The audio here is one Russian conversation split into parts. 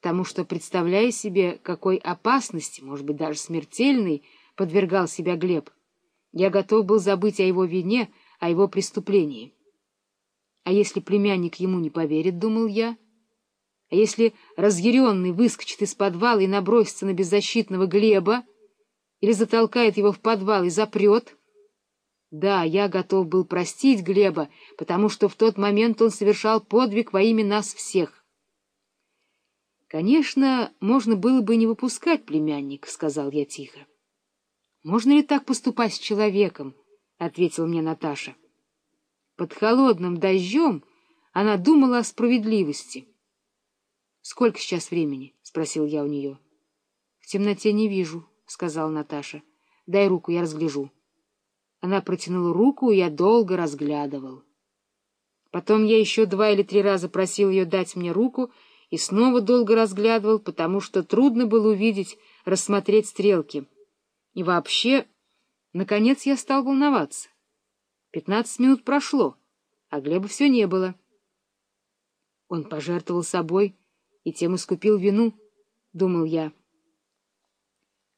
потому что, представляя себе, какой опасности, может быть, даже смертельной, подвергал себя Глеб, я готов был забыть о его вине, о его преступлении. А если племянник ему не поверит, думал я, а если разъяренный выскочит из подвала и набросится на беззащитного Глеба, или затолкает его в подвал и запрет. Да, я готов был простить Глеба, потому что в тот момент он совершал подвиг во имя нас всех. Конечно, можно было бы не выпускать племянник, — сказал я тихо. — Можно ли так поступать с человеком? — ответила мне Наташа. Под холодным дождем она думала о справедливости. — Сколько сейчас времени? — спросил я у нее. — В темноте не вижу, — сказала Наташа. — Дай руку, я разгляжу. Она протянула руку, и я долго разглядывал. Потом я еще два или три раза просил ее дать мне руку и снова долго разглядывал, потому что трудно было увидеть, рассмотреть стрелки. И вообще, наконец я стал волноваться. Пятнадцать минут прошло, а Глеба все не было. Он пожертвовал собой и тем искупил вину, — думал я.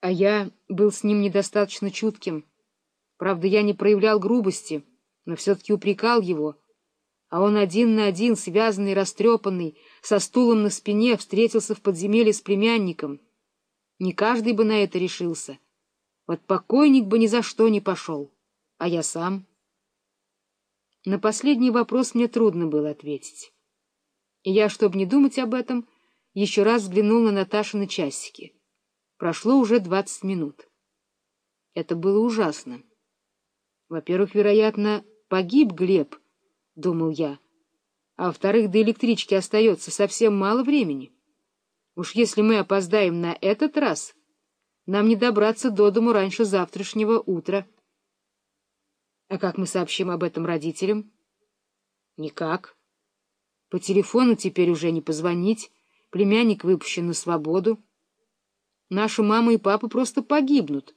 А я был с ним недостаточно чутким. Правда, я не проявлял грубости, но все-таки упрекал его. А он один на один, связанный, растрепанный, со стулом на спине, встретился в подземелье с племянником. Не каждый бы на это решился. Вот покойник бы ни за что не пошел. А я сам... На последний вопрос мне трудно было ответить. И я, чтобы не думать об этом, еще раз взглянул на Наташу на часики. Прошло уже двадцать минут. Это было ужасно. Во-первых, вероятно, погиб Глеб, — думал я. А во-вторых, до электрички остается совсем мало времени. Уж если мы опоздаем на этот раз, нам не добраться до дому раньше завтрашнего утра. А как мы сообщим об этом родителям? Никак. По телефону теперь уже не позвонить, племянник выпущен на свободу. Наша мама и папа просто погибнут.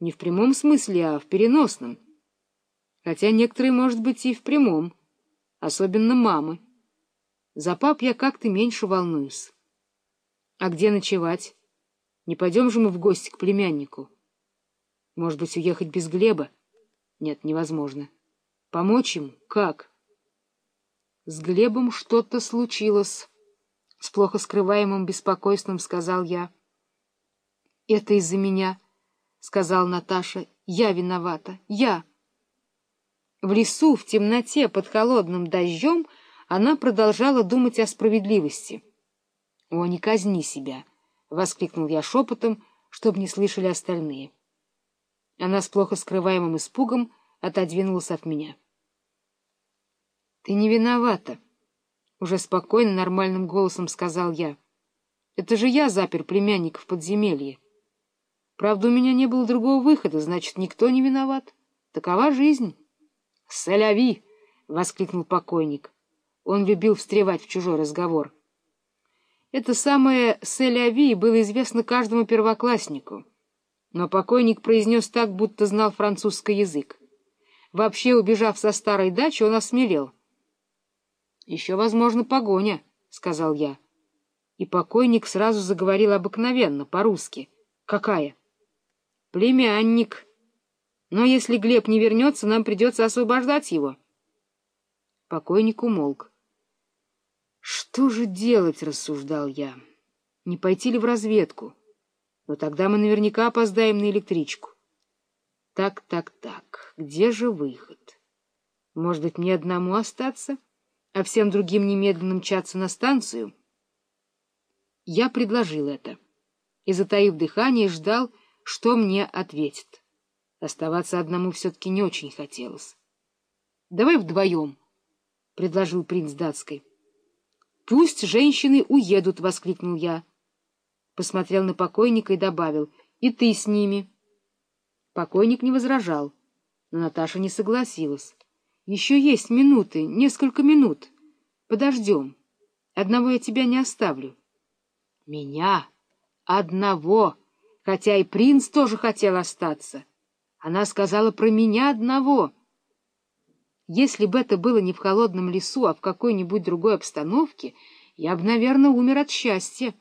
Не в прямом смысле, а в переносном. Хотя некоторые, может быть, и в прямом. Особенно мамы. За пап я как-то меньше волнуюсь. А где ночевать? Не пойдем же мы в гости к племяннику. Может быть, уехать без Глеба? Нет, невозможно. Помочь ему? Как? С Глебом что-то случилось. С плохо скрываемым беспокойством сказал я. — Это из-за меня, — сказала Наташа. — Я виновата. Я. В лесу, в темноте, под холодным дождем она продолжала думать о справедливости. — О, не казни себя! — воскликнул я шепотом, чтобы не слышали остальные. Она с плохо скрываемым испугом отодвинулась от меня. — Ты не виновата, — уже спокойно, нормальным голосом сказал я. — Это же я запер племянника в подземелье. Правда, у меня не было другого выхода, значит, никто не виноват. Такова жизнь. — Соляви! — воскликнул покойник. Он любил встревать в чужой разговор. Это самое «соляви» было известно каждому первокласснику. Но покойник произнес так, будто знал французский язык. Вообще, убежав со старой дачи, он осмелел. — Еще, возможно, погоня, — сказал я. И покойник сразу заговорил обыкновенно, по-русски. — Какая? — Племянник. Но если Глеб не вернется, нам придется освобождать его. Покойник умолк. Что же делать, рассуждал я. Не пойти ли в разведку? Но тогда мы наверняка опоздаем на электричку. Так, так, так, где же выход? Может быть, мне одному остаться, а всем другим немедленно мчаться на станцию? Я предложил это и, затаив дыхание, ждал, что мне ответит. Оставаться одному все-таки не очень хотелось. — Давай вдвоем, — предложил принц датской. — Пусть женщины уедут, — воскликнул я. Посмотрел на покойника и добавил, — и ты с ними. Покойник не возражал, но Наташа не согласилась. — Еще есть минуты, несколько минут. Подождем. Одного я тебя не оставлю. — Меня? Одного? хотя и принц тоже хотел остаться. Она сказала про меня одного. Если бы это было не в холодном лесу, а в какой-нибудь другой обстановке, я бы, наверное, умер от счастья.